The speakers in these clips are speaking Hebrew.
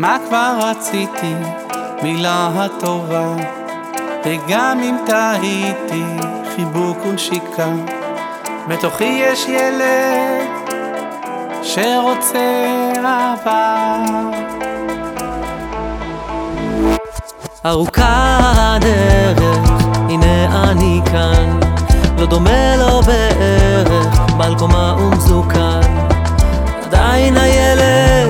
מה כבר רציתי? מילה הטובה. וגם אם טעיתי, חיבוק ונשיקה בתוכי יש ילד שרוצה אהבה. ארוכה הדרך, הנה אני כאן. לא דומה לו בערך, בעל קומה ומזוקן. עדיין הילד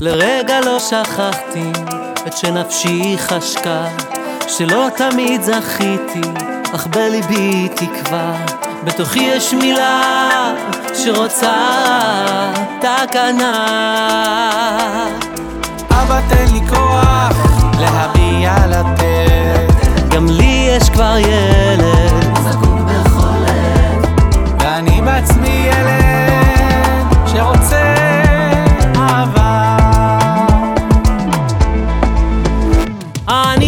לרגע לא שכחתי את שנפשי חשקה שלא תמיד זכיתי, אך בליבי תקווה. בתוכי יש מילה שרוצה תקנה אבא תן לי כוח on